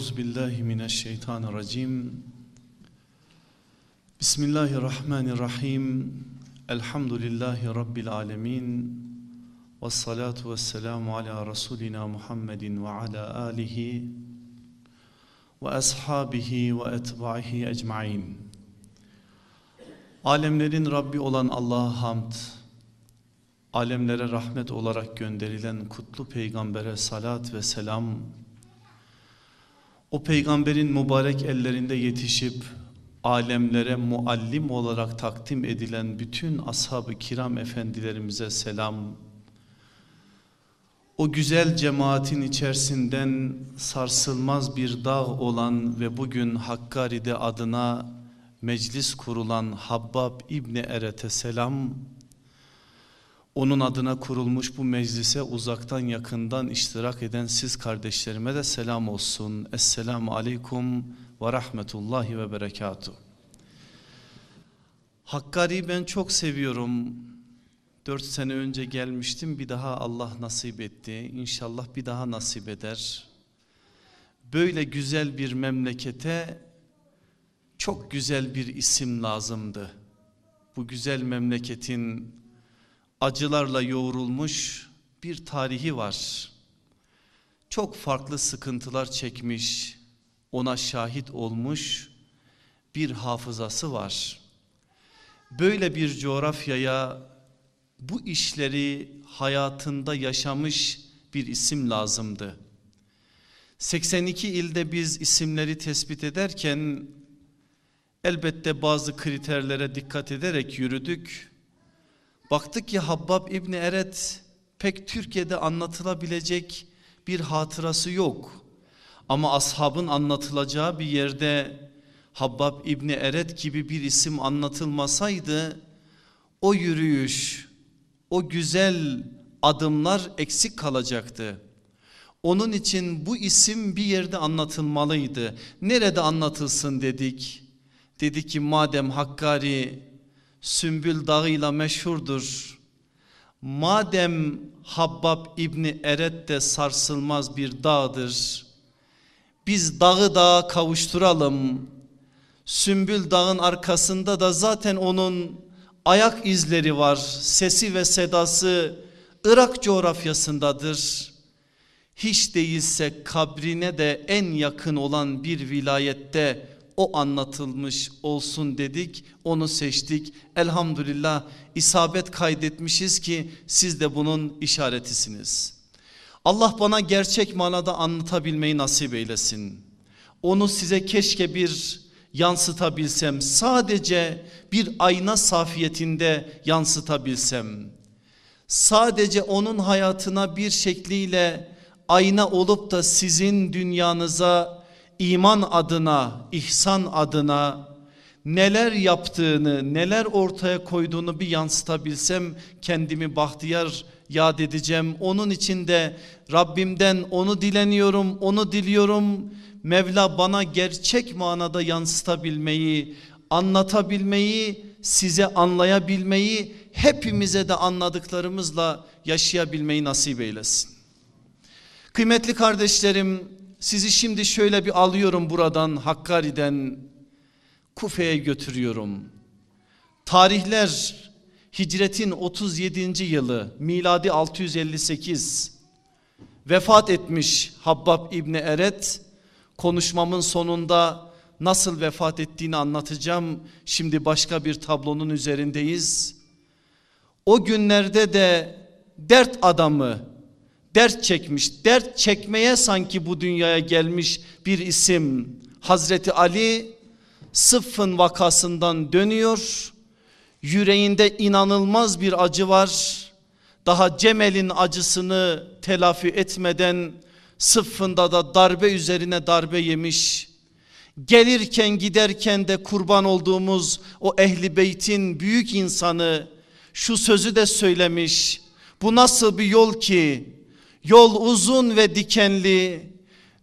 Euzu billahi mineşşeytanirracim. Bismillahirrahmanirrahim. Elhamdülillahi rabbil alamin. Ves salatu vesselamu ala rasulina Muhammedin ve ala alihi ve ashabihi ve etbahi ecmaîn. Alemlerin Rabbi olan Allah'a hamd. Alemlere rahmet olarak gönderilen kutlu peygambere salat ve selam o peygamberin mübarek ellerinde yetişip alemlere muallim olarak takdim edilen bütün ashab-ı kiram efendilerimize selam. O güzel cemaatin içerisinden sarsılmaz bir dağ olan ve bugün Hakkari'de adına meclis kurulan Habbab İbni Eret'e selam. Onun adına kurulmuş bu meclise uzaktan yakından iştirak eden siz kardeşlerime de selam olsun. Esselamu Aleyküm ve Rahmetullahi ve Berekatuhu. Hakkari'yi ben çok seviyorum. Dört sene önce gelmiştim bir daha Allah nasip etti. İnşallah bir daha nasip eder. Böyle güzel bir memlekete çok güzel bir isim lazımdı. Bu güzel memleketin acılarla yoğrulmuş bir tarihi var. Çok farklı sıkıntılar çekmiş, ona şahit olmuş bir hafızası var. Böyle bir coğrafyaya bu işleri hayatında yaşamış bir isim lazımdı. 82 ilde biz isimleri tespit ederken elbette bazı kriterlere dikkat ederek yürüdük. Baktık ki Habbab İbni Eret pek Türkiye'de anlatılabilecek bir hatırası yok. Ama ashabın anlatılacağı bir yerde Habbab İbni Eret gibi bir isim anlatılmasaydı o yürüyüş, o güzel adımlar eksik kalacaktı. Onun için bu isim bir yerde anlatılmalıydı. Nerede anlatılsın dedik. Dedi ki madem Hakkari Sümbül Dağı'yla meşhurdur. Madem Habbab İbni Eret de sarsılmaz bir dağdır. Biz dağı dağa kavuşturalım. Sümbül Dağ'ın arkasında da zaten onun ayak izleri var. Sesi ve sedası Irak coğrafyasındadır. Hiç değilse kabrine de en yakın olan bir vilayette o anlatılmış olsun dedik onu seçtik elhamdülillah isabet kaydetmişiz ki siz de bunun işaretisiniz. Allah bana gerçek manada anlatabilmeyi nasip eylesin. Onu size keşke bir yansıtabilsem sadece bir ayna safiyetinde yansıtabilsem. Sadece onun hayatına bir şekliyle ayna olup da sizin dünyanıza iman adına, ihsan adına neler yaptığını, neler ortaya koyduğunu bir yansıtabilsem kendimi bahtiyar yad edeceğim. Onun için de Rabbimden onu dileniyorum, onu diliyorum. Mevla bana gerçek manada yansıtabilmeyi, anlatabilmeyi, size anlayabilmeyi, hepimize de anladıklarımızla yaşayabilmeyi nasip eylesin. Kıymetli kardeşlerim, sizi şimdi şöyle bir alıyorum buradan Hakkari'den Kufe'ye götürüyorum. Tarihler hicretin 37. yılı miladi 658 vefat etmiş Habbab İbni Eret konuşmamın sonunda nasıl vefat ettiğini anlatacağım. Şimdi başka bir tablonun üzerindeyiz. O günlerde de dert adamı dert çekmiş dert çekmeye sanki bu dünyaya gelmiş bir isim. Hazreti Ali Sıffın vakasından dönüyor. Yüreğinde inanılmaz bir acı var. Daha Cemel'in acısını telafi etmeden Sıffında da darbe üzerine darbe yemiş. Gelirken giderken de kurban olduğumuz o ehli beytin büyük insanı şu sözü de söylemiş. Bu nasıl bir yol ki Yol uzun ve dikenli,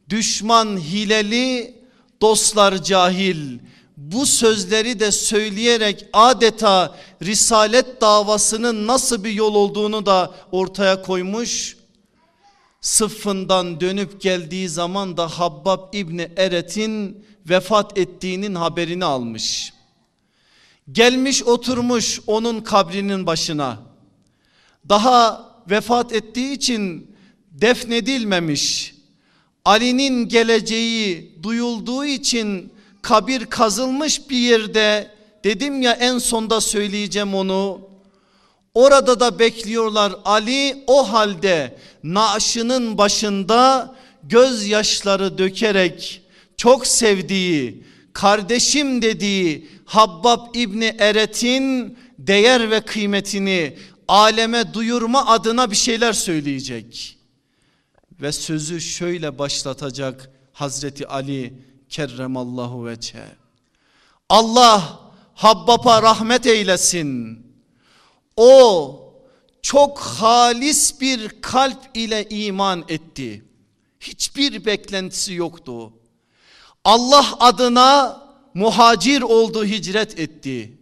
düşman hileli, dostlar cahil. Bu sözleri de söyleyerek adeta risalet davasının nasıl bir yol olduğunu da ortaya koymuş. sıffından dönüp geldiği zaman da Habbab İbni Eret'in vefat ettiğinin haberini almış. Gelmiş oturmuş onun kabrinin başına. Daha vefat ettiği için defnedilmemiş. Ali'nin geleceği duyulduğu için kabir kazılmış bir yerde dedim ya en sonda söyleyeceğim onu. Orada da bekliyorlar Ali o halde naaşının başında gözyaşları dökerek çok sevdiği kardeşim dediği Habbab İbni Eret'in değer ve kıymetini aleme duyurma adına bir şeyler söyleyecek. Ve sözü şöyle başlatacak Hazreti Ali kerremallahu veçhe. Allah Habbab'a rahmet eylesin. O çok halis bir kalp ile iman etti. Hiçbir beklentisi yoktu. Allah adına muhacir oldu, hicret etti.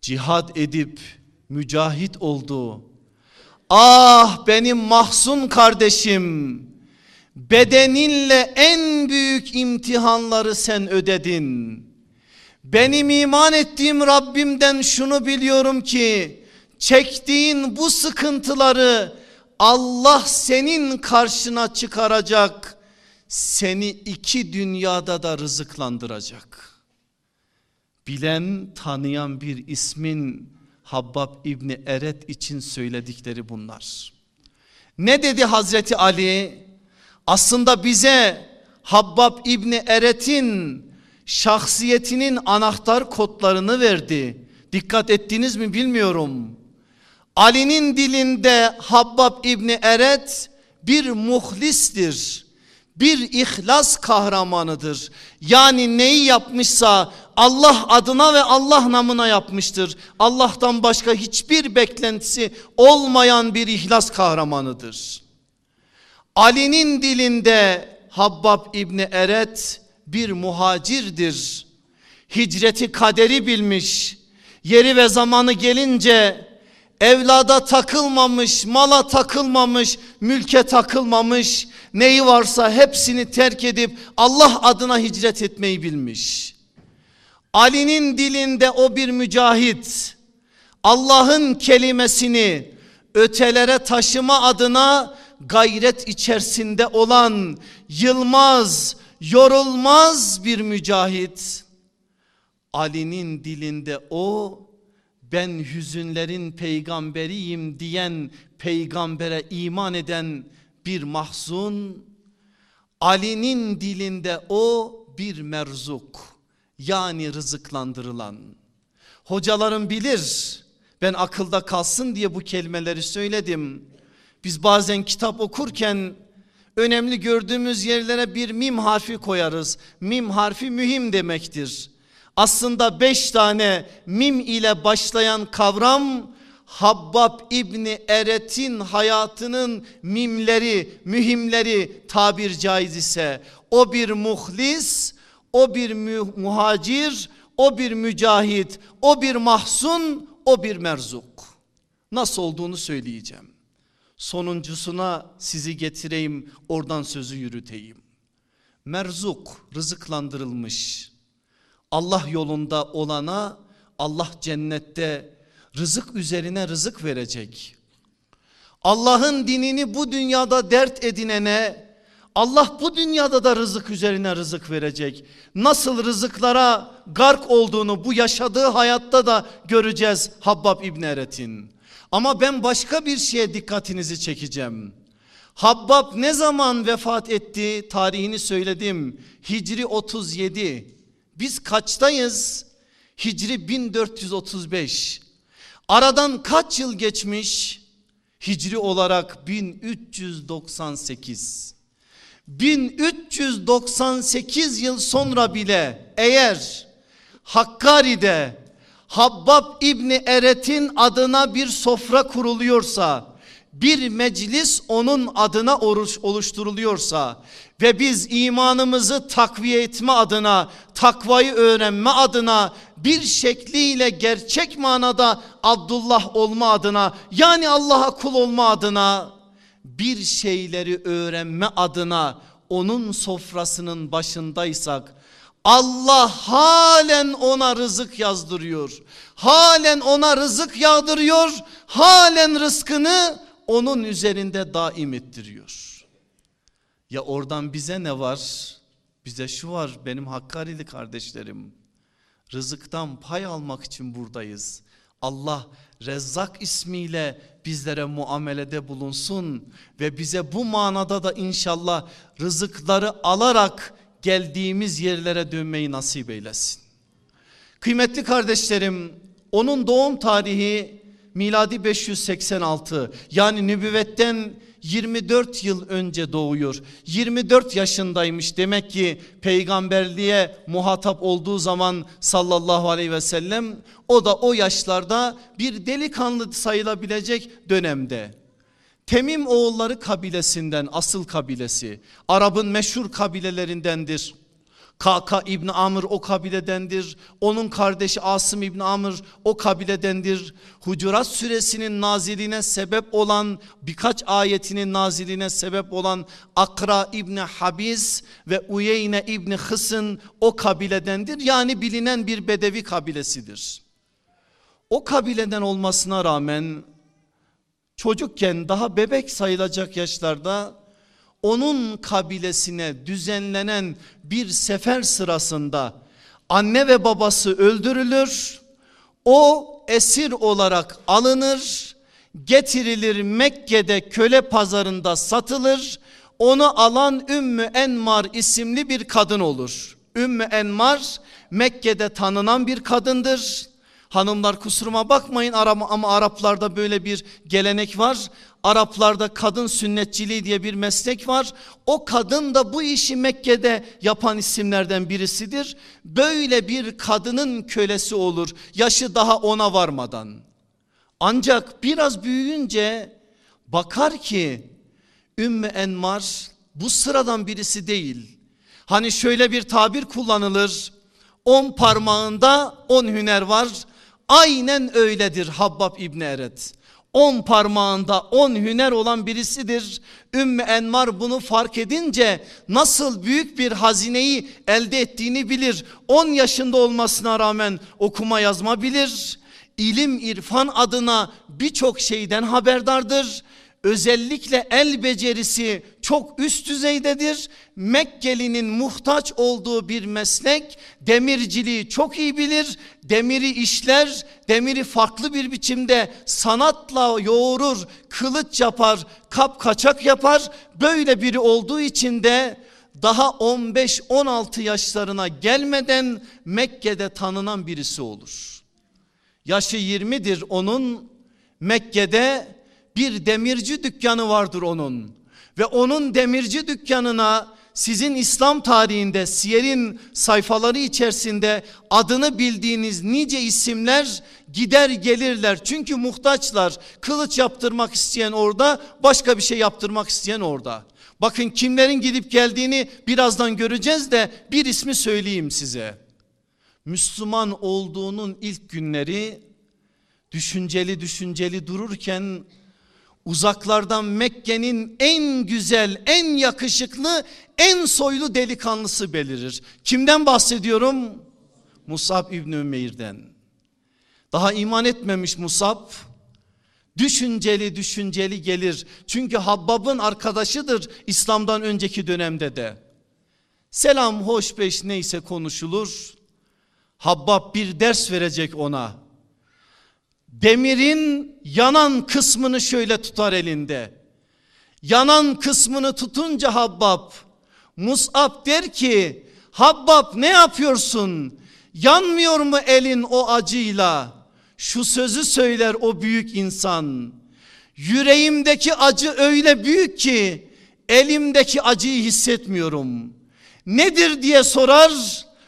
Cihad edip mücahit oldu. Ah benim mahzun kardeşim bedeninle en büyük imtihanları sen ödedin. Benim iman ettiğim Rabbimden şunu biliyorum ki çektiğin bu sıkıntıları Allah senin karşına çıkaracak. Seni iki dünyada da rızıklandıracak. Bilen tanıyan bir ismin Habbab İbni Eret için söyledikleri bunlar. Ne dedi Hazreti Ali? Aslında bize Habbab İbni Eret'in şahsiyetinin anahtar kodlarını verdi. Dikkat ettiniz mi bilmiyorum. Ali'nin dilinde Habbab İbni Eret bir muhlistir. Bir ihlas kahramanıdır. Yani neyi yapmışsa Allah adına ve Allah namına yapmıştır. Allah'tan başka hiçbir beklentisi olmayan bir ihlas kahramanıdır. Ali'nin dilinde Habbab İbni Eret bir muhacirdir. Hicreti kaderi bilmiş. Yeri ve zamanı gelince evlada takılmamış, mala takılmamış, mülke takılmamış. Neyi varsa hepsini terk edip Allah adına hicret etmeyi bilmiş. Ali'nin dilinde o bir mücahit. Allah'ın kelimesini ötelere taşıma adına gayret içerisinde olan yılmaz, yorulmaz bir mücahit. Ali'nin dilinde o ben hüzünlerin peygamberiyim diyen peygambere iman eden bir mahzun. Ali'nin dilinde o bir merzuk yani rızıklandırılan. Hocalarım bilir ben akılda kalsın diye bu kelimeleri söyledim. Biz bazen kitap okurken önemli gördüğümüz yerlere bir mim harfi koyarız. Mim harfi mühim demektir. Aslında beş tane mim ile başlayan kavram Habbab İbni Eret'in hayatının mimleri, mühimleri tabir caiz ise o bir muhlis, o bir muhacir, o bir mücahit, o bir mahzun, o bir merzuk. Nasıl olduğunu söyleyeceğim. Sonuncusuna sizi getireyim oradan sözü yürüteyim. Merzuk rızıklandırılmış. Allah yolunda olana Allah cennette rızık üzerine rızık verecek. Allah'ın dinini bu dünyada dert edinene Allah bu dünyada da rızık üzerine rızık verecek. Nasıl rızıklara gark olduğunu bu yaşadığı hayatta da göreceğiz Habbab İbn Eret'in. Ama ben başka bir şeye dikkatinizi çekeceğim. Habbab ne zaman vefat etti tarihini söyledim. Hicri 37. Biz kaçtayız? Hicri 1435. Aradan kaç yıl geçmiş? Hicri olarak 1398. 1398 yıl sonra bile eğer Hakkari'de Habbab İbni Eret'in adına bir sofra kuruluyorsa, bir meclis onun adına oruç oluşturuluyorsa ve biz imanımızı takviye etme adına, takvayı öğrenme adına bir şekliyle gerçek manada Abdullah olma adına yani Allah'a kul olma adına bir şeyleri öğrenme adına onun sofrasının başındaysak Allah halen ona rızık yazdırıyor. Halen ona rızık yağdırıyor. Halen rızkını onun üzerinde daim ettiriyor. Ya oradan bize ne var? Bize şu var benim Hakkari'li kardeşlerim. Rızıktan pay almak için buradayız. Allah Rezzak ismiyle bizlere muamelede bulunsun ve bize bu manada da inşallah rızıkları alarak geldiğimiz yerlere dönmeyi nasip eylesin. Kıymetli kardeşlerim onun doğum tarihi miladi 586 yani nübüvvetten 24 yıl önce doğuyor. 24 yaşındaymış demek ki peygamberliğe muhatap olduğu zaman sallallahu aleyhi ve sellem o da o yaşlarda bir delikanlı sayılabilecek dönemde. Temim oğulları kabilesinden asıl kabilesi Arap'ın meşhur kabilelerindendir. Kaka İbni Amr o kabiledendir. Onun kardeşi Asım İbni Amr o kabiledendir. Hucurat suresinin naziline sebep olan birkaç ayetinin naziline sebep olan Akra İbni Habiz ve Uyeyne İbni Hısın o kabiledendir. Yani bilinen bir bedevi kabilesidir. O kabileden olmasına rağmen çocukken daha bebek sayılacak yaşlarda onun kabilesine düzenlenen bir sefer sırasında anne ve babası öldürülür. O esir olarak alınır, getirilir Mekke'de köle pazarında satılır. Onu alan Ümmü Enmar isimli bir kadın olur. Ümmü Enmar Mekke'de tanınan bir kadındır. Hanımlar kusuruma bakmayın ama Araplarda böyle bir gelenek var. Araplarda kadın sünnetçiliği diye bir meslek var. O kadın da bu işi Mekke'de yapan isimlerden birisidir. Böyle bir kadının kölesi olur yaşı daha ona varmadan. Ancak biraz büyüyünce bakar ki Ümmü Enmar bu sıradan birisi değil. Hani şöyle bir tabir kullanılır. On parmağında on hüner var. Aynen öyledir Habbab İbni Eret. On parmağında on hüner olan birisidir. Ümmü Enmar bunu fark edince nasıl büyük bir hazineyi elde ettiğini bilir. On yaşında olmasına rağmen okuma yazma bilir. İlim irfan adına birçok şeyden haberdardır özellikle el becerisi çok üst düzeydedir. Mekkelinin muhtaç olduğu bir meslek demirciliği çok iyi bilir. Demiri işler, demiri farklı bir biçimde sanatla yoğurur, kılıç yapar, kap kaçak yapar. Böyle biri olduğu için de daha 15-16 yaşlarına gelmeden Mekke'de tanınan birisi olur. Yaşı 20'dir onun Mekke'de bir demirci dükkanı vardır onun. Ve onun demirci dükkanına sizin İslam tarihinde siyerin sayfaları içerisinde adını bildiğiniz nice isimler gider gelirler. Çünkü muhtaçlar kılıç yaptırmak isteyen orada başka bir şey yaptırmak isteyen orada. Bakın kimlerin gidip geldiğini birazdan göreceğiz de bir ismi söyleyeyim size. Müslüman olduğunun ilk günleri düşünceli düşünceli dururken uzaklardan Mekke'nin en güzel, en yakışıklı, en soylu delikanlısı belirir. Kimden bahsediyorum? Musab İbni Ümeyr'den. Daha iman etmemiş Musab. Düşünceli düşünceli gelir. Çünkü Habbab'ın arkadaşıdır İslam'dan önceki dönemde de. Selam hoş beş neyse konuşulur. Habbab bir ders verecek ona. Demirin yanan kısmını şöyle tutar elinde. Yanan kısmını tutunca Habbab Mus'ab der ki Habbab ne yapıyorsun? Yanmıyor mu elin o acıyla? Şu sözü söyler o büyük insan. Yüreğimdeki acı öyle büyük ki elimdeki acıyı hissetmiyorum. Nedir diye sorar.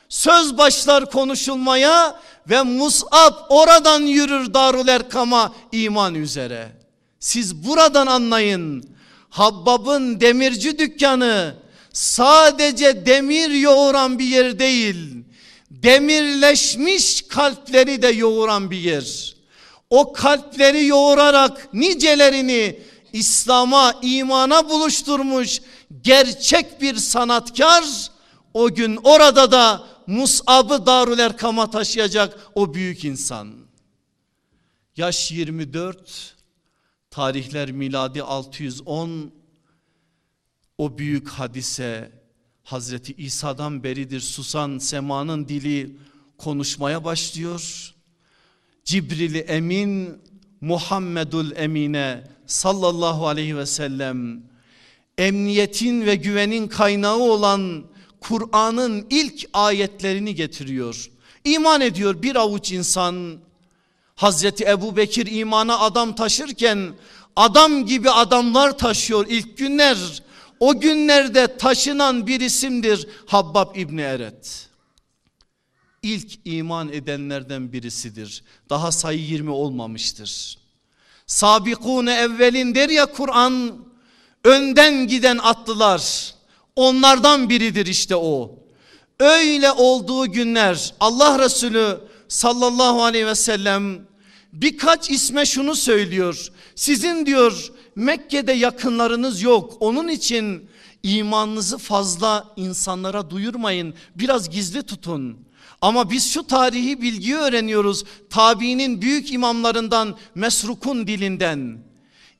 Söz başlar konuşulmaya ve Mus'ab oradan yürür Darul Erkam'a iman üzere. Siz buradan anlayın. Habbab'ın demirci dükkanı sadece demir yoğuran bir yer değil. Demirleşmiş kalpleri de yoğuran bir yer. O kalpleri yoğurarak nicelerini İslam'a, imana buluşturmuş gerçek bir sanatkar o gün orada da Mus'ab'ı Darül Erkam'a taşıyacak o büyük insan. Yaş 24, tarihler miladi 610 o büyük hadise Hazreti İsa'dan beridir susan semanın dili konuşmaya başlıyor. Cibril Emin Muhammedul Emine sallallahu aleyhi ve sellem emniyetin ve güvenin kaynağı olan Kur'an'ın ilk ayetlerini getiriyor. İman ediyor bir avuç insan Hazreti Ebu Bekir imana adam taşırken adam gibi adamlar taşıyor ilk günler. O günlerde taşınan bir isimdir Habbab İbni Eret. İlk iman edenlerden birisidir. Daha sayı 20 olmamıştır. Sabikune evvelin der ya Kur'an önden giden atlılar onlardan biridir işte o. Öyle olduğu günler Allah Resulü sallallahu aleyhi ve sellem birkaç isme şunu söylüyor. Sizin diyor Mekke'de yakınlarınız yok. Onun için imanınızı fazla insanlara duyurmayın. Biraz gizli tutun. Ama biz şu tarihi bilgiyi öğreniyoruz. Tabiinin büyük imamlarından Mesruk'un dilinden.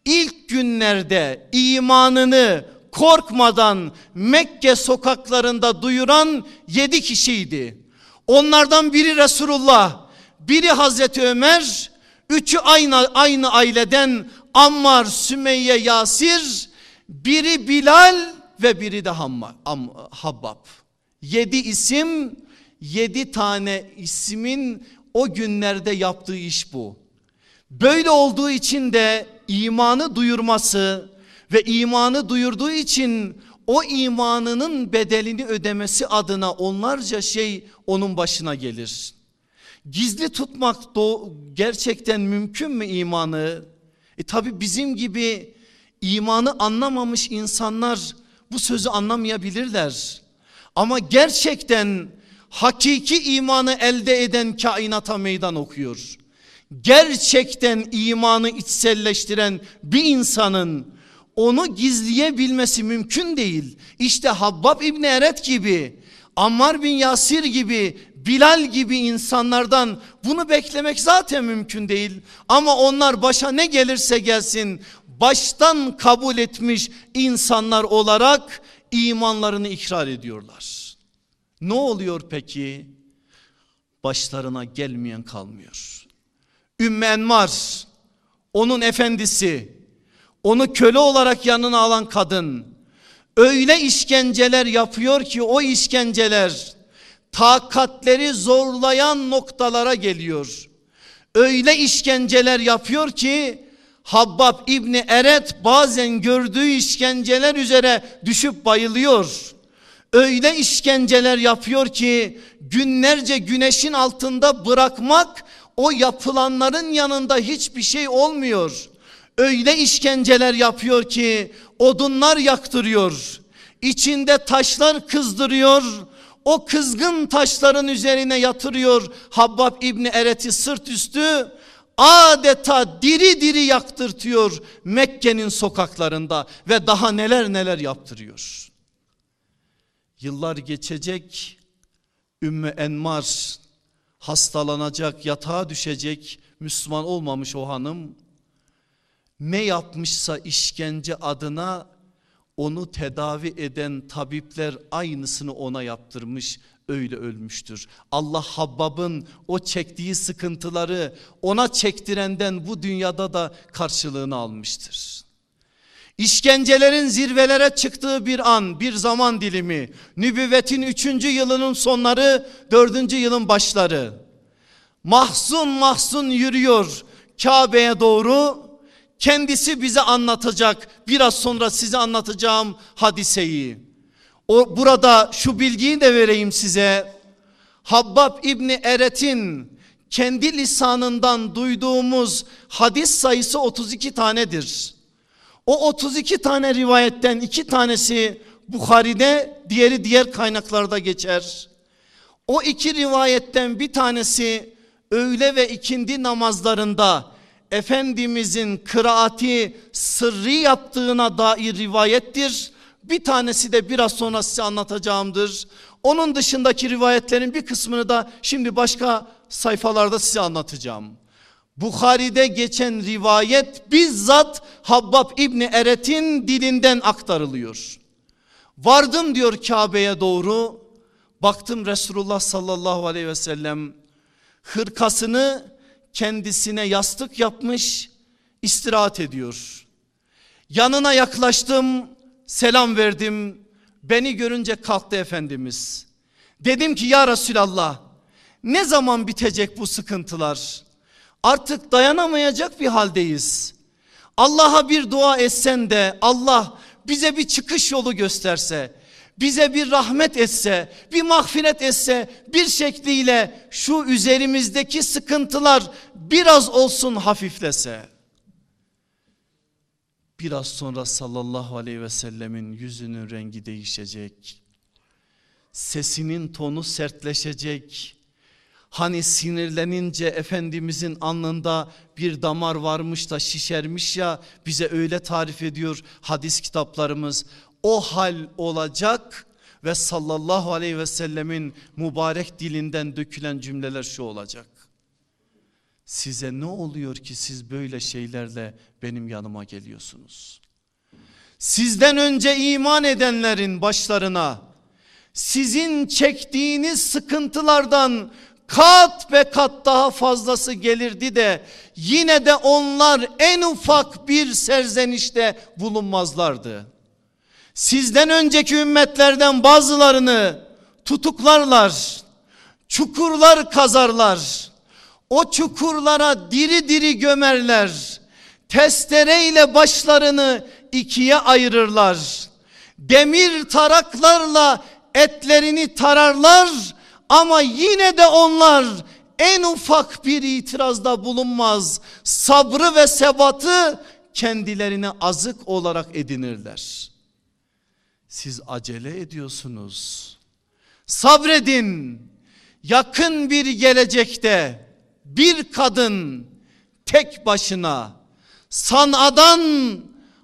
İlk günlerde imanını korkmadan Mekke sokaklarında duyuran yedi kişiydi. Onlardan biri Resulullah, biri Hazreti Ömer, üçü aynı, aynı aileden Ammar, Sümeyye, Yasir, biri Bilal ve biri de Hammar, Am, Habbab. Yedi isim, yedi tane ismin o günlerde yaptığı iş bu. Böyle olduğu için de imanı duyurması ve imanı duyurduğu için o imanının bedelini ödemesi adına onlarca şey onun başına gelir. Gizli tutmak gerçekten mümkün mü imanı? E tabi bizim gibi imanı anlamamış insanlar bu sözü anlamayabilirler. Ama gerçekten hakiki imanı elde eden kainata meydan okuyor. Gerçekten imanı içselleştiren bir insanın onu gizleyebilmesi mümkün değil. İşte Habbab İbni Eret gibi, Ammar bin Yasir gibi, Bilal gibi insanlardan bunu beklemek zaten mümkün değil. Ama onlar başa ne gelirse gelsin baştan kabul etmiş insanlar olarak imanlarını ikrar ediyorlar. Ne oluyor peki? Başlarına gelmeyen kalmıyor. Ümmü Enmar, onun efendisi, onu köle olarak yanına alan kadın öyle işkenceler yapıyor ki o işkenceler takatleri zorlayan noktalara geliyor. Öyle işkenceler yapıyor ki Habbab İbni Eret bazen gördüğü işkenceler üzere düşüp bayılıyor. Öyle işkenceler yapıyor ki günlerce güneşin altında bırakmak o yapılanların yanında hiçbir şey olmuyor. Öyle işkenceler yapıyor ki odunlar yaktırıyor. İçinde taşlar kızdırıyor. O kızgın taşların üzerine yatırıyor Habbab İbni Eret'i sırt üstü adeta diri diri yaktırtıyor Mekke'nin sokaklarında ve daha neler neler yaptırıyor. Yıllar geçecek Ümmü Enmar hastalanacak yatağa düşecek Müslüman olmamış o hanım ne yapmışsa işkence adına onu tedavi eden tabipler aynısını ona yaptırmış öyle ölmüştür. Allah Habbab'ın o çektiği sıkıntıları ona çektirenden bu dünyada da karşılığını almıştır. İşkencelerin zirvelere çıktığı bir an, bir zaman dilimi. Nübüvvetin üçüncü yılının sonları, dördüncü yılın başları. Mahzun mahzun yürüyor Kabe'ye doğru Kendisi bize anlatacak. Biraz sonra size anlatacağım hadiseyi. O burada şu bilgiyi de vereyim size. Habbab İbni Eret'in kendi lisanından duyduğumuz hadis sayısı 32 tanedir. O 32 tane rivayetten iki tanesi Bukhari'de diğeri diğer kaynaklarda geçer. O iki rivayetten bir tanesi öğle ve ikindi namazlarında Efendimizin kıraati sırrı yaptığına dair rivayettir. Bir tanesi de biraz sonra size anlatacağımdır. Onun dışındaki rivayetlerin bir kısmını da şimdi başka sayfalarda size anlatacağım. Bukhari'de geçen rivayet bizzat Habbab İbni Eret'in dilinden aktarılıyor. Vardım diyor Kabe'ye doğru. Baktım Resulullah sallallahu aleyhi ve sellem hırkasını kendisine yastık yapmış istirahat ediyor. Yanına yaklaştım selam verdim. Beni görünce kalktı Efendimiz. Dedim ki ya Resulallah ne zaman bitecek bu sıkıntılar? Artık dayanamayacak bir haldeyiz. Allah'a bir dua etsen de Allah bize bir çıkış yolu gösterse, bize bir rahmet etse, bir mağfiret etse, bir şekliyle şu üzerimizdeki sıkıntılar biraz olsun hafiflese. Biraz sonra sallallahu aleyhi ve sellemin yüzünün rengi değişecek. Sesinin tonu sertleşecek. Hani sinirlenince Efendimizin alnında bir damar varmış da şişermiş ya bize öyle tarif ediyor hadis kitaplarımız. O hal olacak ve sallallahu aleyhi ve sellemin mübarek dilinden dökülen cümleler şu olacak. Size ne oluyor ki siz böyle şeylerle benim yanıma geliyorsunuz? Sizden önce iman edenlerin başlarına sizin çektiğiniz sıkıntılardan kat ve kat daha fazlası gelirdi de yine de onlar en ufak bir serzenişte bulunmazlardı. Sizden önceki ümmetlerden bazılarını tutuklarlar, çukurlar kazarlar. O çukurlara diri diri gömerler. Testereyle başlarını ikiye ayırırlar. Demir taraklarla etlerini tararlar ama yine de onlar en ufak bir itirazda bulunmaz. Sabrı ve sebatı kendilerine azık olarak edinirler. Siz acele ediyorsunuz. Sabredin. Yakın bir gelecekte bir kadın tek başına San'a'dan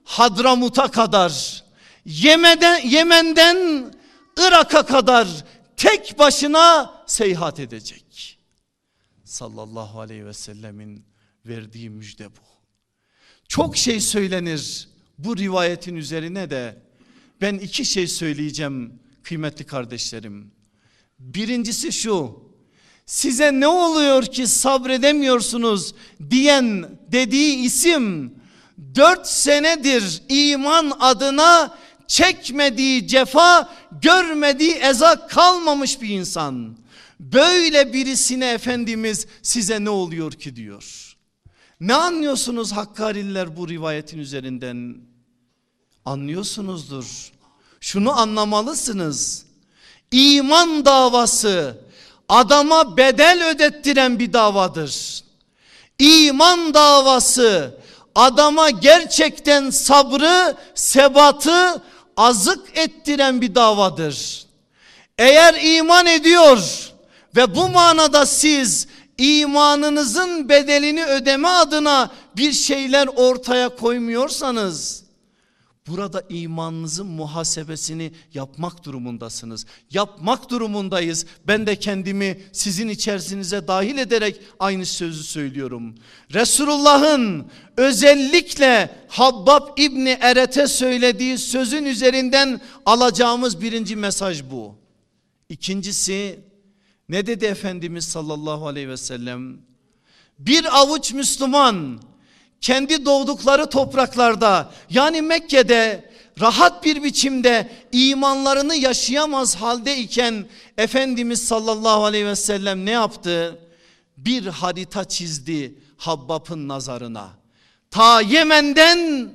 Hadramut'a kadar Yemen'den, Yemen'den Irak'a kadar tek başına seyahat edecek. Sallallahu aleyhi ve sellemin verdiği müjde bu. Çok şey söylenir bu rivayetin üzerine de ben iki şey söyleyeceğim kıymetli kardeşlerim. Birincisi şu size ne oluyor ki sabredemiyorsunuz diyen dediği isim dört senedir iman adına çekmediği cefa görmediği eza kalmamış bir insan. Böyle birisine Efendimiz size ne oluyor ki diyor. Ne anlıyorsunuz Hakkariler bu rivayetin üzerinden? Anlıyorsunuzdur. Şunu anlamalısınız. İman davası adama bedel ödettiren bir davadır. İman davası adama gerçekten sabrı, sebatı azık ettiren bir davadır. Eğer iman ediyor ve bu manada siz imanınızın bedelini ödeme adına bir şeyler ortaya koymuyorsanız Burada imanınızın muhasebesini yapmak durumundasınız. Yapmak durumundayız. Ben de kendimi sizin içerisinize dahil ederek aynı sözü söylüyorum. Resulullah'ın özellikle Habbab İbni Eret'e söylediği sözün üzerinden alacağımız birinci mesaj bu. İkincisi ne dedi Efendimiz sallallahu aleyhi ve sellem? Bir avuç Müslüman kendi doğdukları topraklarda yani Mekke'de rahat bir biçimde imanlarını yaşayamaz halde iken Efendimiz sallallahu aleyhi ve sellem ne yaptı? Bir harita çizdi Habbab'ın nazarına. Ta Yemen'den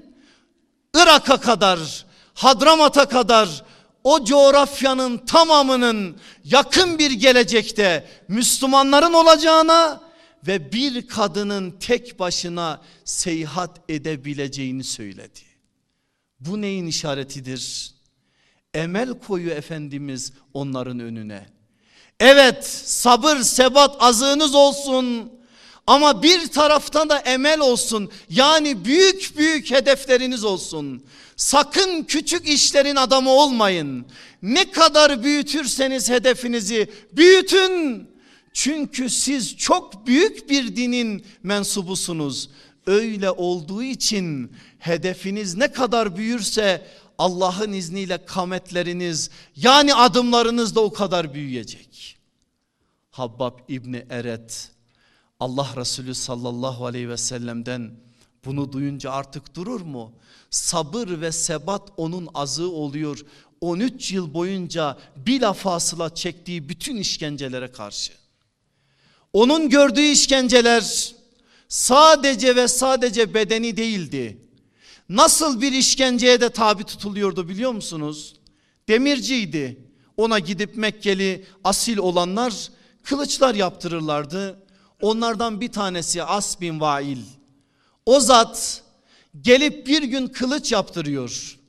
Irak'a kadar Hadramat'a kadar o coğrafyanın tamamının yakın bir gelecekte Müslümanların olacağına ve bir kadının tek başına seyahat edebileceğini söyledi. Bu neyin işaretidir? Emel koyu Efendimiz onların önüne. Evet sabır sebat azığınız olsun Ama bir taraftan da emel olsun. Yani büyük büyük hedefleriniz olsun. Sakın küçük işlerin adamı olmayın. Ne kadar büyütürseniz hedefinizi büyütün. Çünkü siz çok büyük bir dinin mensubusunuz. Öyle olduğu için hedefiniz ne kadar büyürse Allah'ın izniyle kametleriniz yani adımlarınız da o kadar büyüyecek. Habbab İbni Eret Allah Resulü sallallahu aleyhi ve sellem'den bunu duyunca artık durur mu? Sabır ve sebat onun azığı oluyor. 13 yıl boyunca bilafasıla çektiği bütün işkencelere karşı. Onun gördüğü işkenceler sadece ve sadece bedeni değildi. Nasıl bir işkenceye de tabi tutuluyordu biliyor musunuz? Demirciydi. Ona gidip Mekkeli asil olanlar kılıçlar yaptırırlardı. Onlardan bir tanesi As bin Vail. O zat gelip bir gün kılıç yaptırıyor.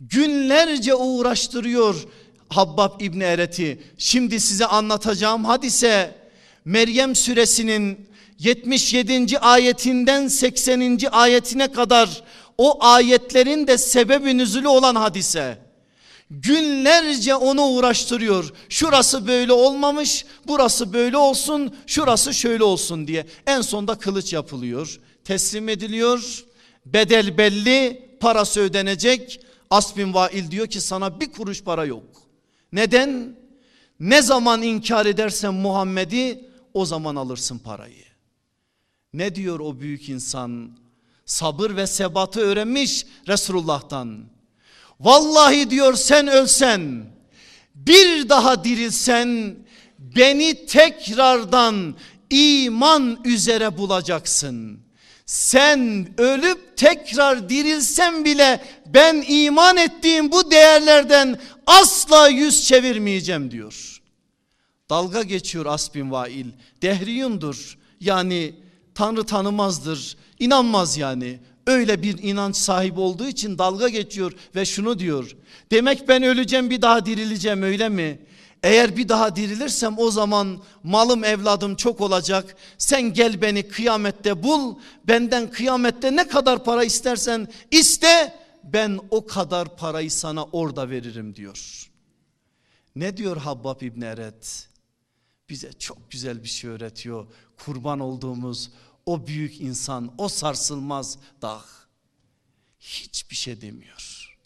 Günlerce uğraştırıyor Habbab İbni Eret'i. Şimdi size anlatacağım hadise Meryem suresinin 77. ayetinden 80. ayetine kadar o ayetlerin de sebebi nüzülü olan hadise. Günlerce onu uğraştırıyor. Şurası böyle olmamış, burası böyle olsun, şurası şöyle olsun diye. En sonda kılıç yapılıyor, teslim ediliyor. Bedel belli, parası ödenecek. Asbin Vail diyor ki sana bir kuruş para yok. Neden? Ne zaman inkar edersen Muhammed'i o zaman alırsın parayı. Ne diyor o büyük insan? Sabır ve sebatı öğrenmiş Resulullah'tan. Vallahi diyor sen ölsen bir daha dirilsen beni tekrardan iman üzere bulacaksın. Sen ölüp tekrar dirilsen bile ben iman ettiğim bu değerlerden asla yüz çevirmeyeceğim diyor. Dalga geçiyor Asbin Vail. Dehriyundur. Yani Tanrı tanımazdır. İnanmaz yani. Öyle bir inanç sahibi olduğu için dalga geçiyor ve şunu diyor. Demek ben öleceğim bir daha dirileceğim öyle mi? Eğer bir daha dirilirsem o zaman malım evladım çok olacak. Sen gel beni kıyamette bul. Benden kıyamette ne kadar para istersen iste. Ben o kadar parayı sana orada veririm diyor. Ne diyor Habbab İbn Eret? Bize çok güzel bir şey öğretiyor. Kurban olduğumuz o büyük insan, o sarsılmaz dağ. Hiçbir şey demiyor.